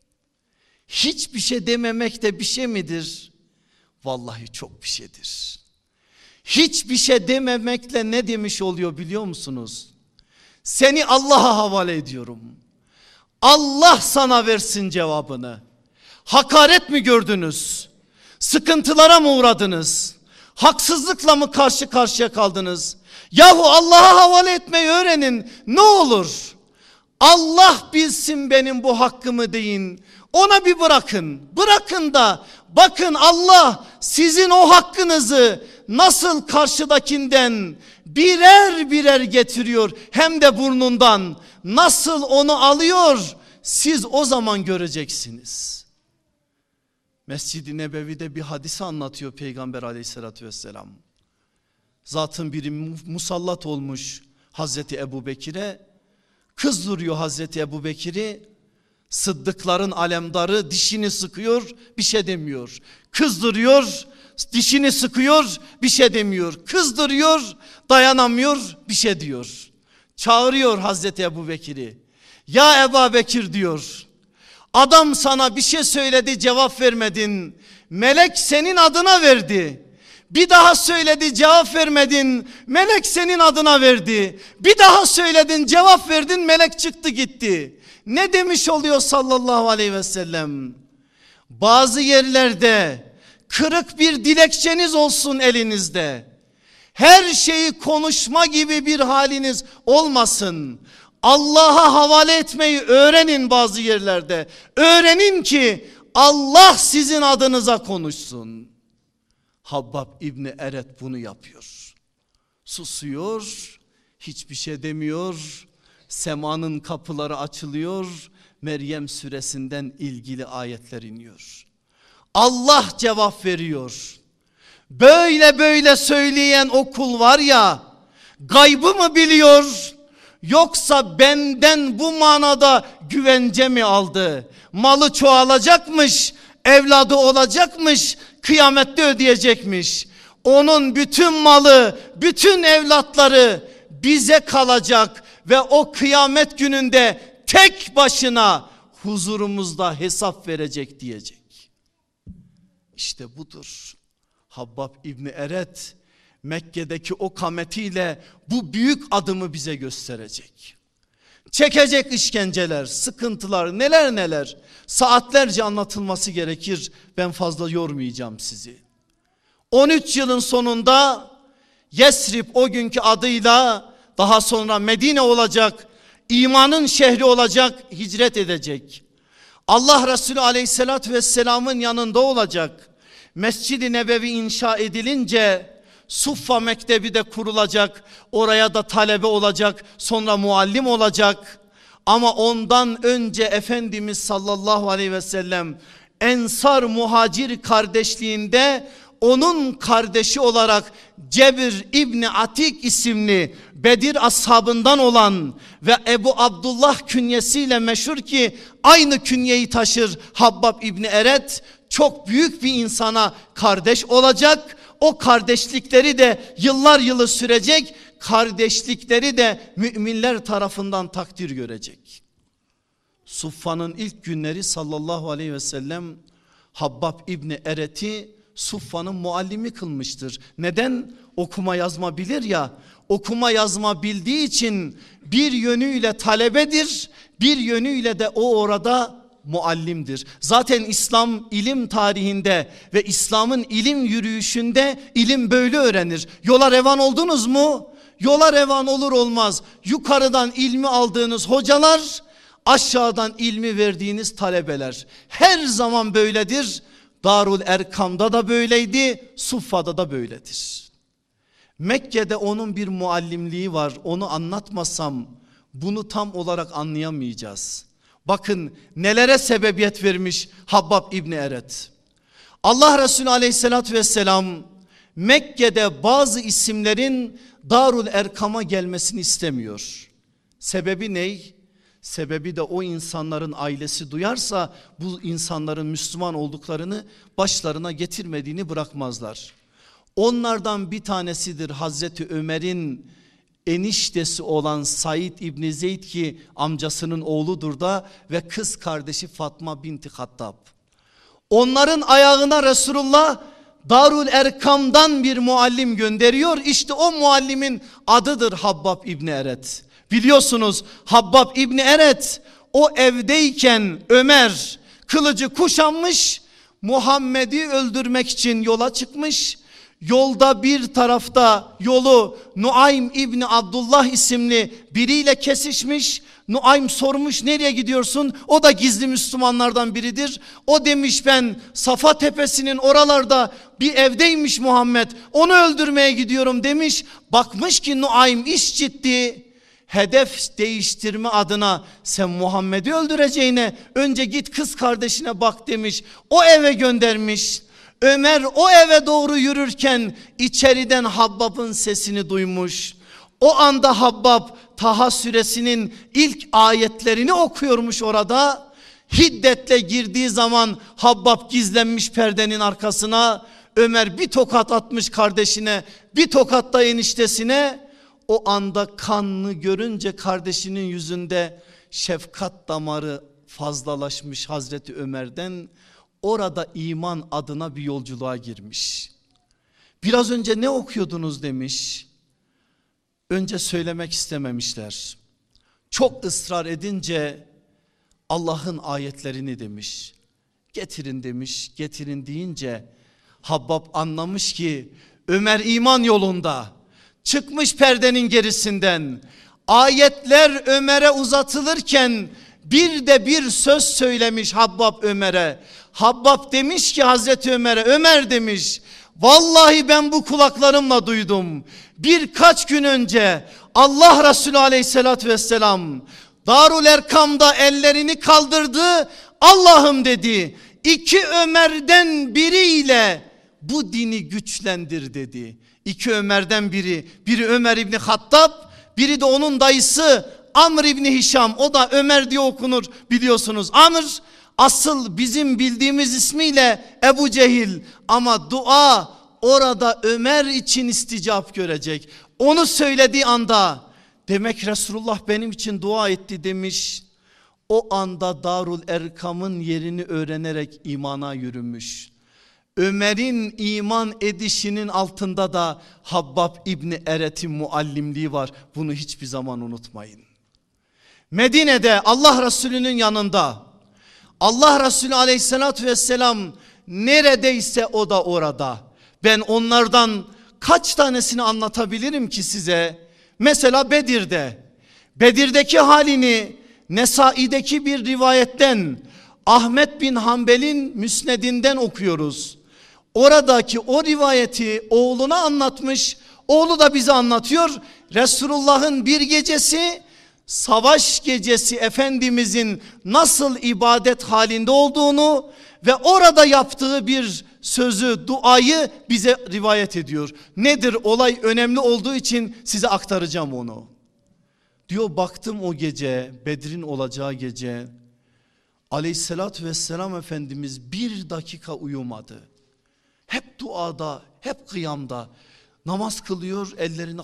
Hiçbir şey dememek de bir şey midir? Vallahi çok bir şeydir. Hiçbir şey dememekle ne demiş oluyor biliyor musunuz? Seni Allah'a havale ediyorum. Allah sana versin cevabını. Hakaret mi gördünüz? Sıkıntılara mı uğradınız? Haksızlıkla mı karşı karşıya kaldınız? Yahu Allah'a havale etmeyi öğrenin. Ne olur? Allah bilsin benim bu hakkımı deyin. Ona bir bırakın. Bırakın da bakın Allah sizin o hakkınızı nasıl karşıdakinden birer birer getiriyor hem de burnundan nasıl onu alıyor siz o zaman göreceksiniz. Mescid-i Nebevi'de bir hadis anlatıyor Peygamber aleyhissalatü vesselam. Zatın biri musallat olmuş Hazreti Ebu Bekir'e kızdırıyor Hazreti Ebu Bekir'i Sıddıkların alemdarı dişini sıkıyor bir şey demiyor. Kızdırıyor dişini sıkıyor bir şey demiyor. Kızdırıyor dayanamıyor bir şey diyor. Çağırıyor Hazreti Ebu Bekir'i. Ya Ebu Bekir diyor. Adam sana bir şey söyledi cevap vermedin. Melek senin adına verdi. Bir daha söyledi cevap vermedin. Melek senin adına verdi. Bir daha söyledin cevap verdin melek çıktı gitti. Ne demiş oluyor sallallahu aleyhi ve sellem? Bazı yerlerde kırık bir dilekçeniz olsun elinizde. Her şeyi konuşma gibi bir haliniz olmasın. Allah'a havale etmeyi öğrenin bazı yerlerde. Öğrenin ki Allah sizin adınıza konuşsun. Habbab İbni Eret bunu yapıyor. Susuyor, hiçbir şey demiyor. Semanın kapıları açılıyor. Meryem suresinden ilgili ayetler iniyor. Allah cevap veriyor. Böyle böyle söyleyen o kul var ya Gaybı mı biliyor? Yoksa benden bu manada güvence mi aldı? Malı çoğalacakmış, evladı olacakmış, kıyamette ödeyecekmiş. Onun bütün malı, bütün evlatları bize kalacak ve o kıyamet gününde tek başına huzurumuzda hesap verecek diyecek. İşte budur. Habbab İbni Eret Mekke'deki o kametiyle bu büyük adımı bize gösterecek. Çekecek işkenceler, sıkıntılar neler neler saatlerce anlatılması gerekir. Ben fazla yormayacağım sizi. 13 yılın sonunda Yesrib o günkü adıyla daha sonra Medine olacak, imanın şehri olacak, hicret edecek. Allah Resulü aleyhissalatü vesselamın yanında olacak. Mescid-i Nebevi inşa edilince Suffa Mektebi de kurulacak. Oraya da talebe olacak. Sonra muallim olacak. Ama ondan önce Efendimiz sallallahu aleyhi ve sellem Ensar muhacir kardeşliğinde onun kardeşi olarak Cebir İbni Atik isimli Bedir ashabından olan ve Ebu Abdullah künyesiyle meşhur ki aynı künyeyi taşır Habbab İbni Eret çok büyük bir insana kardeş olacak. O kardeşlikleri de yıllar yılı sürecek. Kardeşlikleri de müminler tarafından takdir görecek. Suffa'nın ilk günleri sallallahu aleyhi ve sellem Habbab İbni Eret'i Suffa'nın muallimi kılmıştır. Neden? Okuma yazma bilir ya. Okuma yazma bildiği için bir yönüyle talebedir. Bir yönüyle de o orada muallimdir. Zaten İslam ilim tarihinde ve İslam'ın ilim yürüyüşünde ilim böyle öğrenir. Yola revan oldunuz mu? Yola revan olur olmaz. Yukarıdan ilmi aldığınız hocalar aşağıdan ilmi verdiğiniz talebeler. Her zaman böyledir. Darul Erkam'da da böyleydi, Suffa'da da böyledir. Mekke'de onun bir muallimliği var. Onu anlatmasam bunu tam olarak anlayamayacağız. Bakın nelere sebebiyet vermiş Habbab İbni Eret. Allah Resulü aleyhissalatü vesselam Mekke'de bazı isimlerin Darul Erkam'a gelmesini istemiyor. Sebebi ney? Sebebi de o insanların ailesi duyarsa bu insanların Müslüman olduklarını başlarına getirmediğini bırakmazlar. Onlardan bir tanesidir Hazreti Ömer'in eniştesi olan Said İbni Zeyd ki amcasının oğludur da ve kız kardeşi Fatma binti Hattab. Onların ayağına Resulullah Darul Erkam'dan bir muallim gönderiyor. İşte o muallimin adıdır Habbab İbni Eret. Biliyorsunuz Habbab İbni Eret o evdeyken Ömer kılıcı kuşanmış Muhammed'i öldürmek için yola çıkmış. Yolda bir tarafta yolu Nuaym İbni Abdullah isimli biriyle kesişmiş. Nuaym sormuş nereye gidiyorsun? O da gizli Müslümanlardan biridir. O demiş ben Safa tepesinin oralarda bir evdeymiş Muhammed. Onu öldürmeye gidiyorum demiş. Bakmış ki Nuaym iş ciddi hedef değiştirme adına sen Muhammed'i öldüreceğine önce git kız kardeşine bak demiş. O eve göndermiş. Ömer o eve doğru yürürken içeriden Habbab'ın sesini duymuş. O anda Habbab Taha suresinin ilk ayetlerini okuyormuş orada. Hiddetle girdiği zaman Habbab gizlenmiş perdenin arkasına. Ömer bir tokat atmış kardeşine bir tokat da eniştesine. O anda kanını görünce kardeşinin yüzünde şefkat damarı fazlalaşmış Hazreti Ömer'den orada iman adına bir yolculuğa girmiş. Biraz önce ne okuyordunuz demiş. Önce söylemek istememişler. Çok ısrar edince Allah'ın ayetlerini demiş. Getirin demiş. Getirin deyince Habbab anlamış ki Ömer iman yolunda. Çıkmış perdenin gerisinden. Ayetler Ömer'e uzatılırken bir de bir söz söylemiş Habbab Ömer'e. Habbab demiş ki Hazreti Ömer'e Ömer demiş vallahi ben bu kulaklarımla duydum. Birkaç gün önce Allah Resulü aleyhissalatü vesselam Darul Erkam'da ellerini kaldırdı. Allah'ım dedi iki Ömer'den biriyle bu dini güçlendir dedi. İki Ömer'den biri. Biri Ömer İbni Hattab, biri de onun dayısı Amr İbni Hişam. O da Ömer diye okunur biliyorsunuz. Amr asıl bizim bildiğimiz ismiyle Ebu Cehil ama dua orada Ömer için isticap görecek. Onu söylediği anda demek Resulullah benim için dua etti demiş. O anda Darul Erkam'ın yerini öğrenerek imana yürümüş. Ömer'in iman edişinin altında da Habbab İbni Eret'in muallimliği var. Bunu hiçbir zaman unutmayın. Medine'de Allah Resulü'nün yanında Allah Resulü aleyhissalatü vesselam neredeyse o da orada. Ben onlardan kaç tanesini anlatabilirim ki size? Mesela Bedir'de. Bedir'deki halini Nesai'deki bir rivayetten Ahmet bin Hanbel'in müsnedinden okuyoruz. Oradaki o rivayeti oğluna anlatmış. Oğlu da bize anlatıyor. Resulullah'ın bir gecesi savaş gecesi Efendimizin nasıl ibadet halinde olduğunu ve orada yaptığı bir sözü, duayı bize rivayet ediyor. Nedir olay önemli olduğu için size aktaracağım onu. Diyor baktım o gece Bedir'in olacağı gece aleyhissalatü vesselam Efendimiz bir dakika uyumadı. Hep duada, hep kıyamda namaz kılıyor ellerini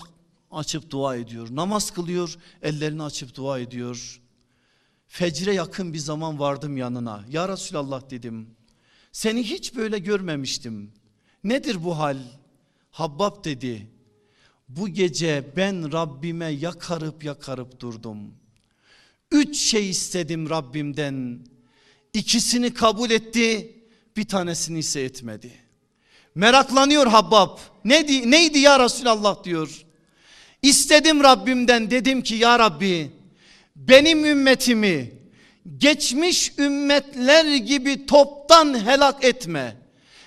açıp dua ediyor. Namaz kılıyor ellerini açıp dua ediyor. Fecre yakın bir zaman vardım yanına. Ya Resulallah dedim. Seni hiç böyle görmemiştim. Nedir bu hal? Habbab dedi. Bu gece ben Rabbime yakarıp yakarıp durdum. Üç şey istedim Rabbimden. İkisini kabul etti, bir tanesini ise etmedi. Meraklanıyor Habbab. Neydi, neydi ya Resulallah diyor. İstedim Rabbimden dedim ki ya Rabbi benim ümmetimi geçmiş ümmetler gibi toptan helak etme.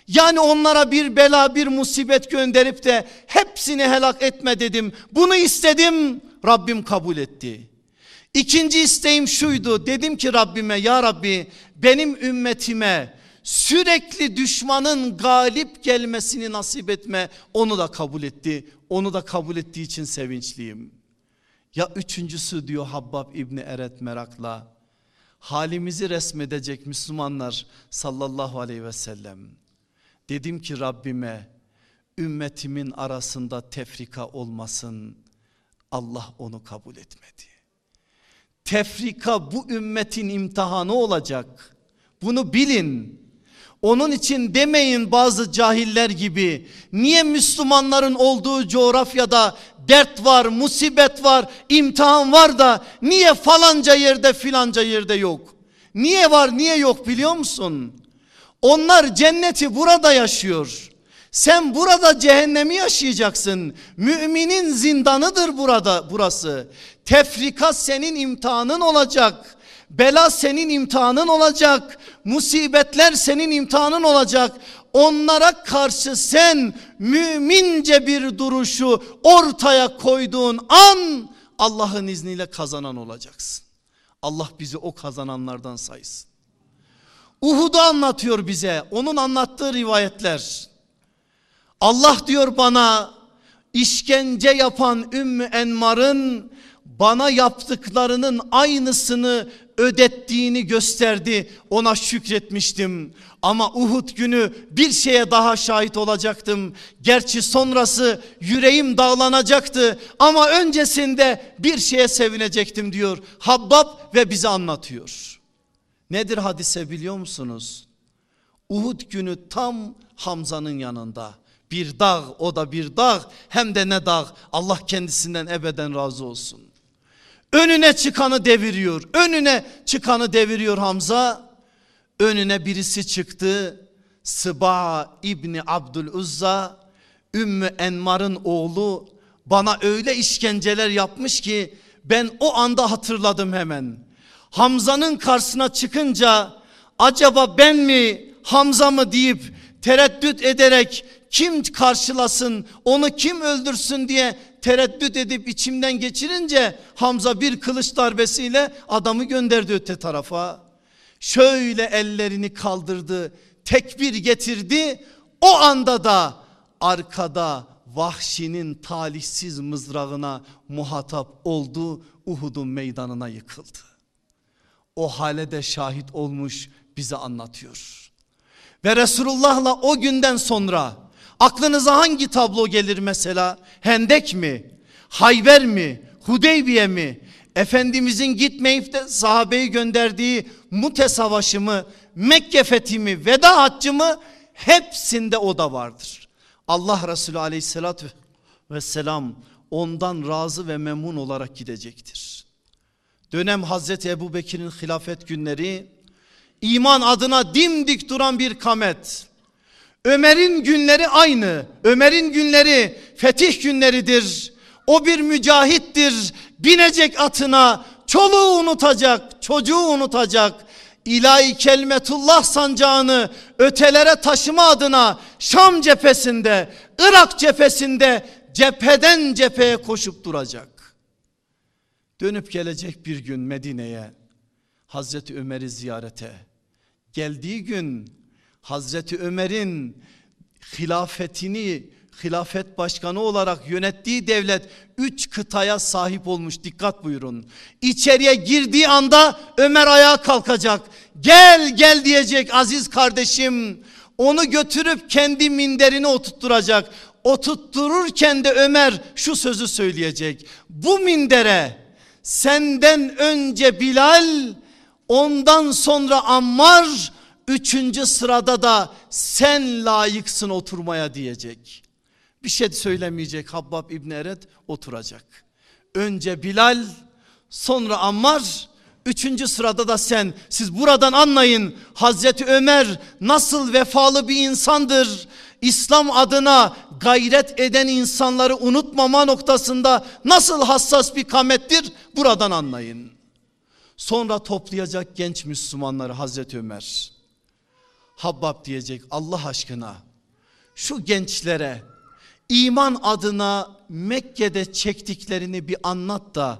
Yani onlara bir bela bir musibet gönderip de hepsini helak etme dedim. Bunu istedim Rabbim kabul etti. İkinci isteğim şuydu dedim ki Rabbime ya Rabbi benim ümmetime sürekli düşmanın galip gelmesini nasip etme onu da kabul etti. Onu da kabul ettiği için sevinçliyim. Ya üçüncüsü diyor Habbab İbni Eret merakla halimizi resmedecek Müslümanlar sallallahu aleyhi ve sellem. Dedim ki Rabbime ümmetimin arasında tefrika olmasın. Allah onu kabul etmedi. Tefrika bu ümmetin imtihanı olacak. Bunu bilin. Onun için demeyin bazı cahiller gibi niye Müslümanların olduğu coğrafyada dert var, musibet var, imtihan var da niye falanca yerde filanca yerde yok? Niye var niye yok biliyor musun? Onlar cenneti burada yaşıyor. Sen burada cehennemi yaşayacaksın. Müminin zindanıdır burada burası. Tefrika senin imtihanın olacak. Bela senin imtihanın olacak. Musibetler senin imtihanın olacak. Onlara karşı sen mümince bir duruşu ortaya koyduğun an Allah'ın izniyle kazanan olacaksın. Allah bizi o kazananlardan saysın. Uhud'u anlatıyor bize. Onun anlattığı rivayetler. Allah diyor bana işkence yapan Ümmü Enmar'ın bana yaptıklarının aynısını ödettiğini gösterdi. Ona şükretmiştim. Ama Uhud günü bir şeye daha şahit olacaktım. Gerçi sonrası yüreğim dağlanacaktı ama öncesinde bir şeye sevinecektim diyor. Habbab ve bize anlatıyor. Nedir hadise biliyor musunuz? Uhud günü tam Hamza'nın yanında. Bir dağ o da bir dağ hem de ne dağ Allah kendisinden ebeden razı olsun. Önüne çıkanı deviriyor. Önüne çıkanı deviriyor Hamza. Önüne birisi çıktı. Sıba İbni Abdüluzza Ümmü Enmar'ın oğlu bana öyle işkenceler yapmış ki ben o anda hatırladım hemen. Hamza'nın karşısına çıkınca acaba ben mi Hamza mı deyip tereddüt ederek kim karşılasın onu kim öldürsün diye tereddüt edip içimden geçirince Hamza bir kılıç darbesiyle adamı gönderdi öte tarafa. Şöyle ellerini kaldırdı tekbir getirdi o anda da arkada vahşinin talihsiz mızrağına muhatap oldu Uhud'un meydanına yıkıldı. O hale de şahit olmuş bize anlatıyor. Ve Resulullah'la o günden sonra aklınıza hangi tablo gelir mesela? Hendek mi? Hayber mi? Hudeybiye mi? Efendimizin gitmeyip de sahabeyi gönderdiği Mute Savaşı mı? Mekke fethi mi? Veda haccı mı? Hepsinde o da vardır. Allah Resulü aleyhissalatü vesselam ondan razı ve memnun olarak gidecektir. Dönem Hazreti Ebu Bekir'in hilafet günleri iman adına dimdik duran bir kamet. Ömer'in günleri aynı. Ömer'in günleri fetih günleridir. O bir mücahittir. Binecek atına çoluğu unutacak, çocuğu unutacak. İlahi kelmetullah sancağını ötelere taşıma adına Şam cephesinde, Irak cephesinde cepheden cepheye koşup duracak. Dönüp gelecek bir gün Medine'ye Hazreti Ömer'i ziyarete. Geldiği gün Hazreti Ömer'in hilafetini hilafet başkanı olarak yönettiği devlet üç kıtaya sahip olmuş dikkat buyurun. İçeriye girdiği anda Ömer ayağa kalkacak. Gel gel diyecek aziz kardeşim. Onu götürüp kendi minderine oturtturacak. Oturttururken de Ömer şu sözü söyleyecek. Bu mindere senden önce Bilal ondan sonra Ammar üçüncü sırada da sen layıksın oturmaya diyecek. Bir şey söylemeyecek Habbab İbni Eret oturacak. Önce Bilal sonra Ammar üçüncü sırada da sen. Siz buradan anlayın Hazreti Ömer nasıl vefalı bir insandır. İslam adına gayret eden insanları unutmama noktasında nasıl hassas bir kamettir buradan anlayın. Sonra toplayacak genç Müslümanları Hazreti Ömer. Habbab diyecek Allah aşkına şu gençlere iman adına Mekke'de çektiklerini bir anlat da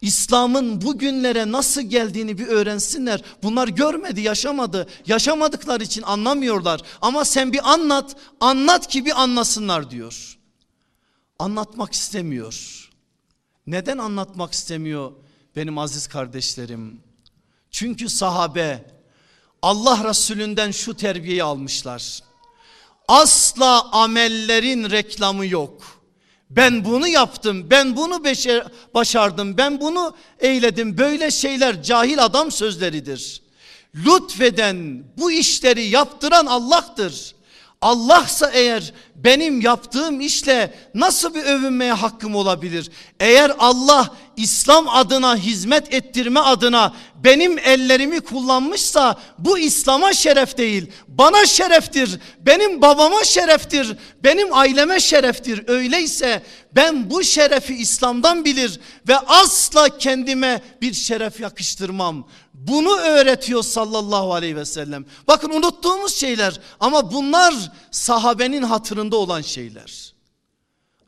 İslam'ın bugünlere nasıl geldiğini bir öğrensinler. Bunlar görmedi, yaşamadı. Yaşamadıkları için anlamıyorlar. Ama sen bir anlat, anlat ki bir anlasınlar diyor. Anlatmak istemiyor. Neden anlatmak istemiyor benim aziz kardeşlerim? Çünkü sahabe Allah Resulünden şu terbiyeyi almışlar. Asla amellerin reklamı yok. Ben bunu yaptım, ben bunu başardım, ben bunu eyledim. Böyle şeyler cahil adam sözleridir. Lütfeden, bu işleri yaptıran Allah'tır. Allah'sa eğer benim yaptığım işle nasıl bir övünmeye hakkım olabilir? Eğer Allah İslam adına hizmet ettirme adına benim ellerimi kullanmışsa bu İslam'a şeref değil bana şereftir benim babama şereftir benim aileme şereftir. Öyleyse ben bu şerefi İslam'dan bilir ve asla kendime bir şeref yakıştırmam. Bunu öğretiyor sallallahu aleyhi ve sellem. Bakın unuttuğumuz şeyler ama bunlar sahabenin hatırında olan şeyler.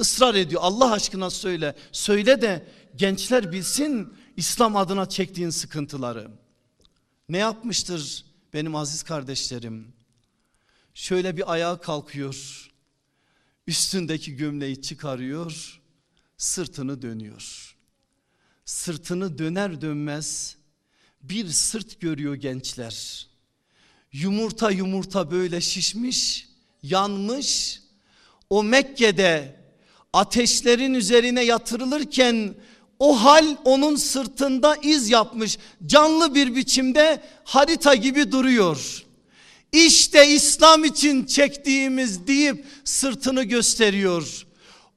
Israr ediyor. Allah aşkına söyle. Söyle de gençler bilsin İslam adına çektiğin sıkıntıları. Ne yapmıştır benim aziz kardeşlerim? Şöyle bir ayağa kalkıyor. Üstündeki gömleği çıkarıyor. Sırtını dönüyor. Sırtını döner dönmez bir sırt görüyor gençler. Yumurta yumurta böyle şişmiş, yanmış. O Mekke'de ateşlerin üzerine yatırılırken o hal onun sırtında iz yapmış canlı bir biçimde harita gibi duruyor. İşte İslam için çektiğimiz deyip sırtını gösteriyor.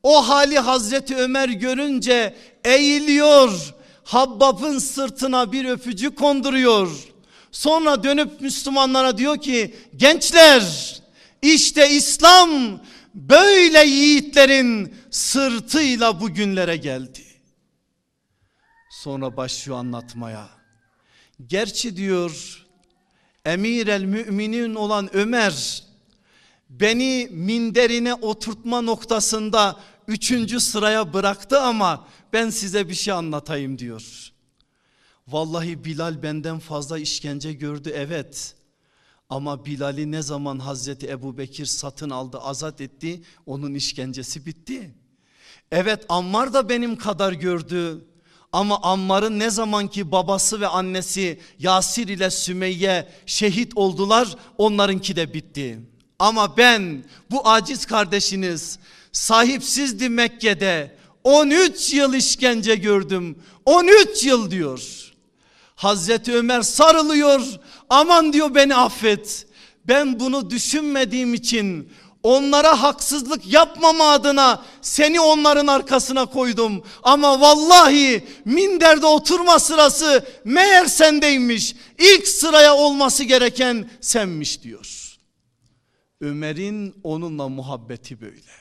O hali Hazreti Ömer görünce eğiliyor. Habbab'ın sırtına bir öpücü konduruyor. Sonra dönüp Müslümanlara diyor ki gençler işte İslam böyle yiğitlerin sırtıyla bugünlere geldi. Sonra başlıyor anlatmaya. Gerçi diyor emir el müminin olan Ömer beni minderine oturtma noktasında üçüncü sıraya bıraktı ama ben size bir şey anlatayım diyor. Vallahi Bilal benden fazla işkence gördü evet Ama Bilal'i ne zaman Hazreti Ebu Bekir satın aldı azat etti onun işkencesi bitti. Evet Ammar da benim kadar gördü. Ama Ammar'ın ne zaman ki babası ve annesi Yasir ile Sümeyye şehit oldular onlarınki de bitti. Ama ben bu aciz kardeşiniz sahipsizdi Mekke'de 13 yıl işkence gördüm 13 yıl diyor. Hazreti Ömer sarılıyor aman diyor beni affet. Ben bunu düşünmediğim için onlara haksızlık yapmama adına seni onların arkasına koydum. Ama vallahi minderde oturma sırası meğer sendeymiş. İlk sıraya olması gereken senmiş diyor. Ömer'in onunla muhabbeti böyle.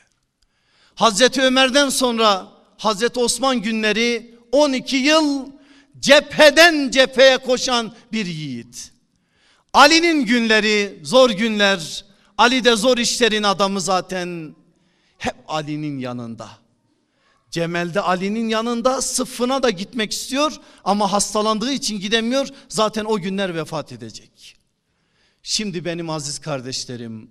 Hazreti Ömer'den sonra Hazreti Osman günleri 12 yıl cepheden cepheye koşan bir yiğit. Ali'nin günleri zor günler. Ali de zor işlerin adamı zaten. Hep Ali'nin yanında. Cemel'de Ali'nin yanında sıffına da gitmek istiyor ama hastalandığı için gidemiyor. Zaten o günler vefat edecek. Şimdi benim aziz kardeşlerim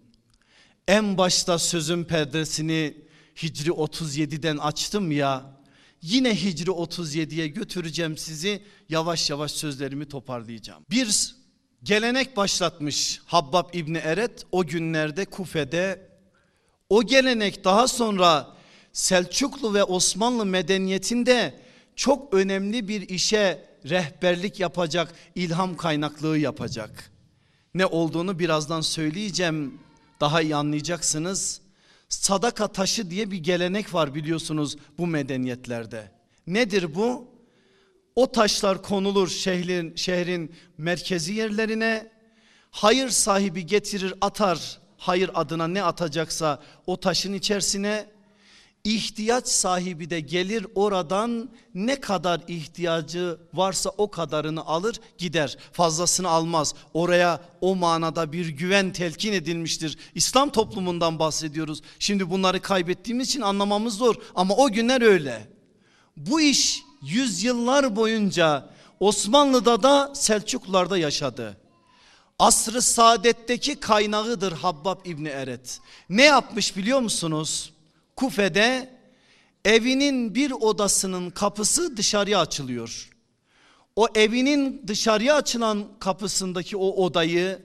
en başta sözün perdesini Hicri 37'den açtım ya yine Hicri 37'ye götüreceğim sizi yavaş yavaş sözlerimi toparlayacağım. Bir gelenek başlatmış Habbab İbni Eret o günlerde Kufe'de o gelenek daha sonra Selçuklu ve Osmanlı medeniyetinde çok önemli bir işe rehberlik yapacak, ilham kaynaklığı yapacak. Ne olduğunu birazdan söyleyeceğim. Daha iyi anlayacaksınız. Sadaka taşı diye bir gelenek var biliyorsunuz bu medeniyetlerde. Nedir bu? O taşlar konulur şehrin, şehrin merkezi yerlerine. Hayır sahibi getirir atar hayır adına ne atacaksa o taşın içerisine ihtiyaç sahibi de gelir oradan ne kadar ihtiyacı varsa o kadarını alır gider. Fazlasını almaz. Oraya o manada bir güven telkin edilmiştir. İslam toplumundan bahsediyoruz. Şimdi bunları kaybettiğimiz için anlamamız zor ama o günler öyle. Bu iş yüzyıllar boyunca Osmanlı'da da Selçuklularda yaşadı. Asrı saadetteki kaynağıdır Habbab İbni Eret. Ne yapmış biliyor musunuz? Kufe'de evinin bir odasının kapısı dışarıya açılıyor. O evinin dışarıya açılan kapısındaki o odayı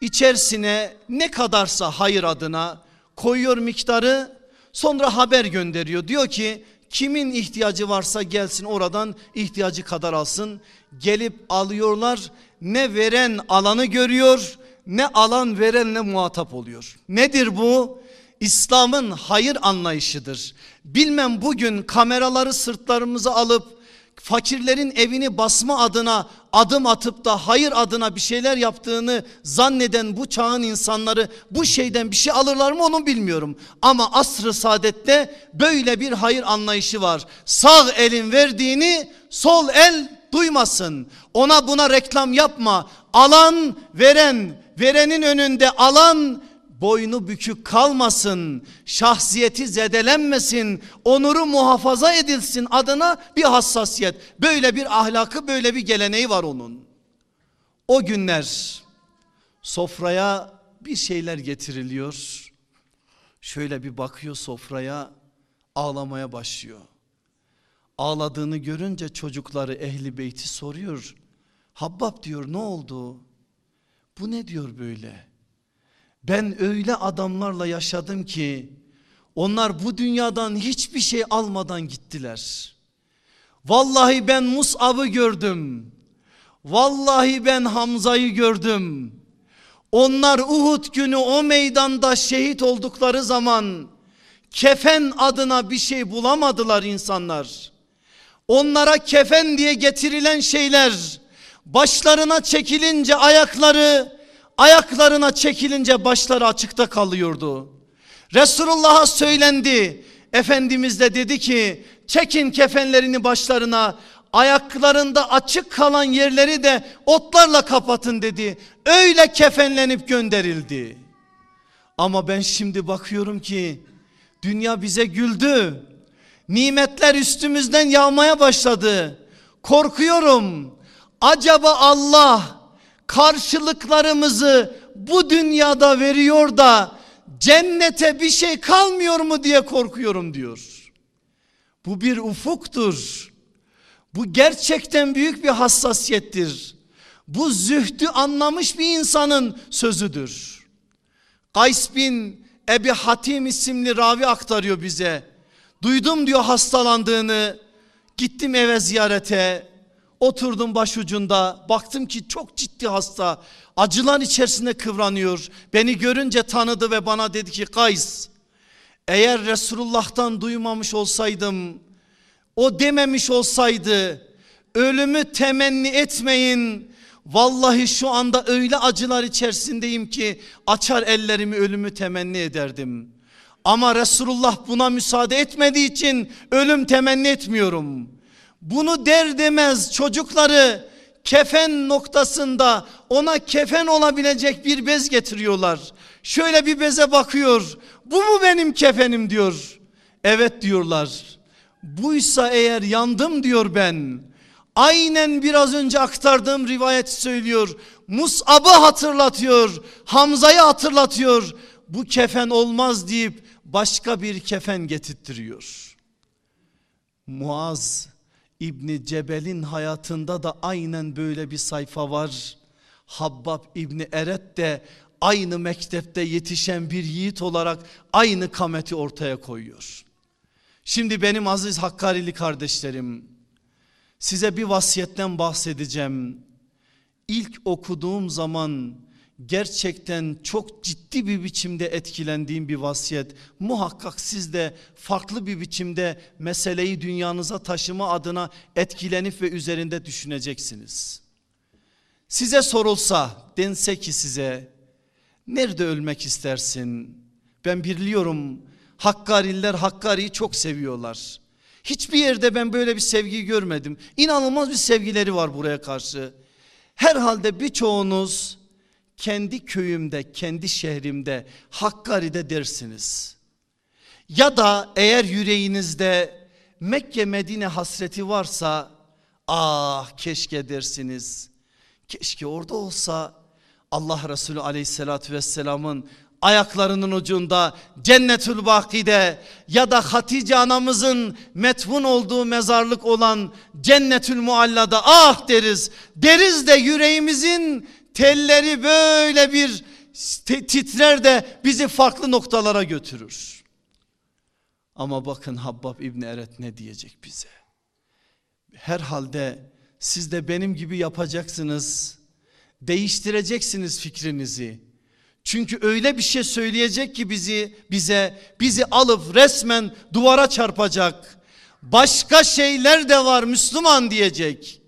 içerisine ne kadarsa hayır adına koyuyor miktarı sonra haber gönderiyor. Diyor ki kimin ihtiyacı varsa gelsin oradan ihtiyacı kadar alsın. Gelip alıyorlar ne veren alanı görüyor ne alan verenle muhatap oluyor. Nedir bu? İslam'ın hayır anlayışıdır. Bilmem bugün kameraları sırtlarımıza alıp fakirlerin evini basma adına adım atıp da hayır adına bir şeyler yaptığını zanneden bu çağın insanları bu şeyden bir şey alırlar mı onu bilmiyorum. Ama asrı saadette böyle bir hayır anlayışı var. Sağ elin verdiğini sol el duymasın. Ona buna reklam yapma. Alan veren, verenin önünde alan boynu bükük kalmasın, şahsiyeti zedelenmesin, onuru muhafaza edilsin adına bir hassasiyet. Böyle bir ahlakı, böyle bir geleneği var onun. O günler sofraya bir şeyler getiriliyor. Şöyle bir bakıyor sofraya, ağlamaya başlıyor. Ağladığını görünce çocukları ehli beyti soruyor. Habbab diyor ne oldu? Bu ne diyor böyle? Ben öyle adamlarla yaşadım ki onlar bu dünyadan hiçbir şey almadan gittiler. Vallahi ben Mus'ab'ı gördüm. Vallahi ben Hamza'yı gördüm. Onlar Uhud günü o meydanda şehit oldukları zaman kefen adına bir şey bulamadılar insanlar. Onlara kefen diye getirilen şeyler başlarına çekilince ayakları ayaklarına çekilince başları açıkta kalıyordu. Resulullah'a söylendi. Efendimiz de dedi ki çekin kefenlerini başlarına ayaklarında açık kalan yerleri de otlarla kapatın dedi. Öyle kefenlenip gönderildi. Ama ben şimdi bakıyorum ki dünya bize güldü. Nimetler üstümüzden yağmaya başladı. Korkuyorum. Acaba Allah karşılıklarımızı bu dünyada veriyor da cennete bir şey kalmıyor mu diye korkuyorum diyor. Bu bir ufuktur. Bu gerçekten büyük bir hassasiyettir. Bu zühdü anlamış bir insanın sözüdür. Kays bin Ebi Hatim isimli ravi aktarıyor bize. Duydum diyor hastalandığını. Gittim eve ziyarete. Oturdum başucunda. Baktım ki çok ciddi hasta. Acılar içerisinde kıvranıyor. Beni görünce tanıdı ve bana dedi ki Kays eğer Resulullah'tan duymamış olsaydım o dememiş olsaydı ölümü temenni etmeyin. Vallahi şu anda öyle acılar içerisindeyim ki açar ellerimi ölümü temenni ederdim. Ama Resulullah buna müsaade etmediği için ölüm temenni etmiyorum. Bunu der demez çocukları kefen noktasında ona kefen olabilecek bir bez getiriyorlar. Şöyle bir beze bakıyor. Bu mu benim kefenim diyor. Evet diyorlar. Buysa eğer yandım diyor ben. Aynen biraz önce aktardığım rivayet söylüyor. Mus'ab'ı hatırlatıyor. Hamza'yı hatırlatıyor. Bu kefen olmaz deyip başka bir kefen getirttiriyor. Muaz İbni Cebel'in hayatında da aynen böyle bir sayfa var. Habbab İbni Eret de aynı mektepte yetişen bir yiğit olarak aynı kameti ortaya koyuyor. Şimdi benim aziz Hakkarili kardeşlerim size bir vasiyetten bahsedeceğim. İlk okuduğum zaman gerçekten çok ciddi bir biçimde etkilendiğim bir vasiyet. Muhakkak siz de farklı bir biçimde meseleyi dünyanıza taşıma adına etkilenip ve üzerinde düşüneceksiniz. Size sorulsa dense ki size nerede ölmek istersin? Ben biliyorum Hakkariler Hakkari'yi çok seviyorlar. Hiçbir yerde ben böyle bir sevgi görmedim. İnanılmaz bir sevgileri var buraya karşı. Herhalde birçoğunuz kendi köyümde, kendi şehrimde, Hakkari'de dersiniz. Ya da eğer yüreğinizde Mekke Medine hasreti varsa ah keşke dersiniz. Keşke orada olsa Allah Resulü aleyhissalatü vesselamın ayaklarının ucunda Cennetül Baki'de ya da Hatice anamızın metfun olduğu mezarlık olan Cennetül Mualla'da ah deriz. Deriz de yüreğimizin telleri böyle bir titrer de bizi farklı noktalara götürür. Ama bakın Habbab İbni Eret ne diyecek bize? Herhalde siz de benim gibi yapacaksınız. Değiştireceksiniz fikrinizi. Çünkü öyle bir şey söyleyecek ki bizi bize bizi alıp resmen duvara çarpacak. Başka şeyler de var Müslüman diyecek.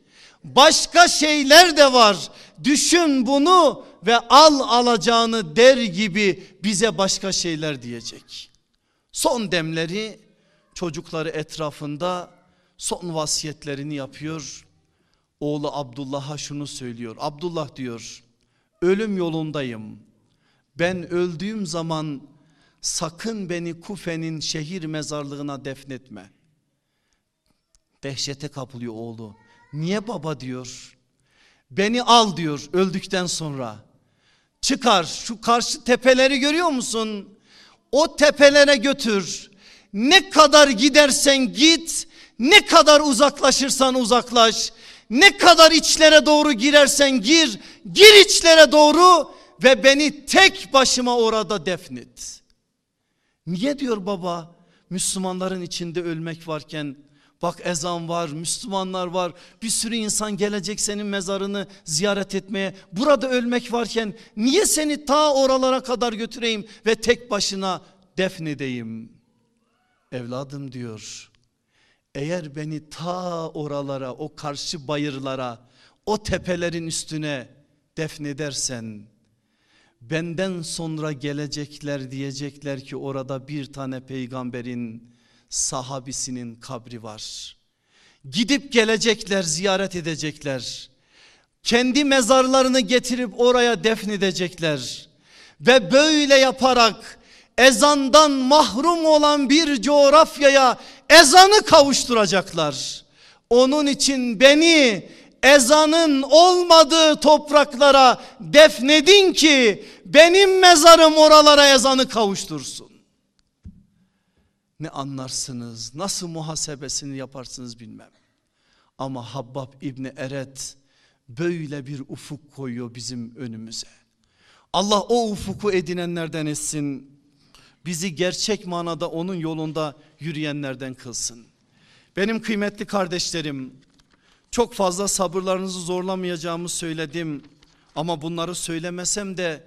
Başka şeyler de var. Düşün bunu ve al alacağını der gibi bize başka şeyler diyecek. Son demleri çocukları etrafında son vasiyetlerini yapıyor. Oğlu Abdullah'a şunu söylüyor. Abdullah diyor ölüm yolundayım ben öldüğüm zaman sakın beni Kufe'nin şehir mezarlığına defnetme. Dehşete kapılıyor oğlu. Niye baba diyor. Beni al diyor öldükten sonra. Çıkar şu karşı tepeleri görüyor musun? O tepelere götür. Ne kadar gidersen git, ne kadar uzaklaşırsan uzaklaş, ne kadar içlere doğru girersen gir, gir içlere doğru ve beni tek başıma orada defnet. Niye diyor baba Müslümanların içinde ölmek varken bak ezan var Müslümanlar var. Bir sürü insan gelecek senin mezarını ziyaret etmeye. Burada ölmek varken niye seni ta oralara kadar götüreyim ve tek başına defnedeyim? Evladım diyor eğer beni ta oralara o karşı bayırlara o tepelerin üstüne defnedersen benden sonra gelecekler diyecekler ki orada bir tane peygamberin sahabisinin kabri var. Gidip gelecekler ziyaret edecekler. Kendi mezarlarını getirip oraya defnedecekler. Ve böyle yaparak ezandan mahrum olan bir coğrafyaya ezanı kavuşturacaklar. Onun için beni ezanın olmadığı topraklara defnedin ki benim mezarım oralara ezanı kavuştursun. Ne anlarsınız, nasıl muhasebesini yaparsınız bilmem. Ama Habbab İbni Eret böyle bir ufuk koyuyor bizim önümüze. Allah o ufuku edinenlerden etsin. Bizi gerçek manada onun yolunda yürüyenlerden kılsın. Benim kıymetli kardeşlerim çok fazla sabırlarınızı zorlamayacağımı söyledim. Ama bunları söylemesem de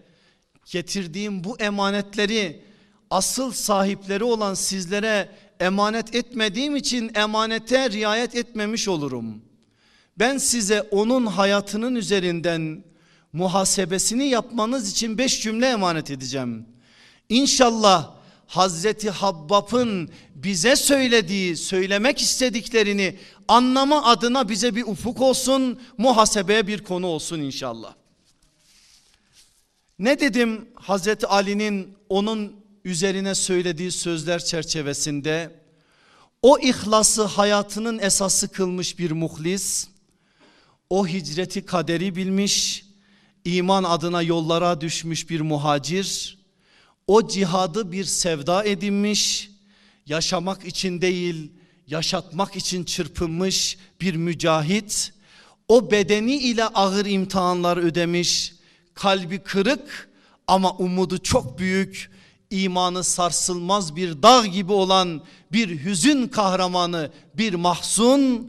getirdiğim bu emanetleri asıl sahipleri olan sizlere emanet etmediğim için emanete riayet etmemiş olurum. Ben size onun hayatının üzerinden muhasebesini yapmanız için beş cümle emanet edeceğim. İnşallah Hazreti Habbab'ın bize söylediği, söylemek istediklerini anlama adına bize bir ufuk olsun, muhasebeye bir konu olsun inşallah. Ne dedim Hazreti Ali'nin onun üzerine söylediği sözler çerçevesinde? O ihlası hayatının esası kılmış bir muhlis, o hicreti kaderi bilmiş, iman adına yollara düşmüş bir muhacir, o cihadı bir sevda edinmiş, yaşamak için değil yaşatmak için çırpınmış bir mücahit, o bedeni ile ağır imtihanlar ödemiş, kalbi kırık ama umudu çok büyük, imanı sarsılmaz bir dağ gibi olan bir hüzün kahramanı, bir mahzun,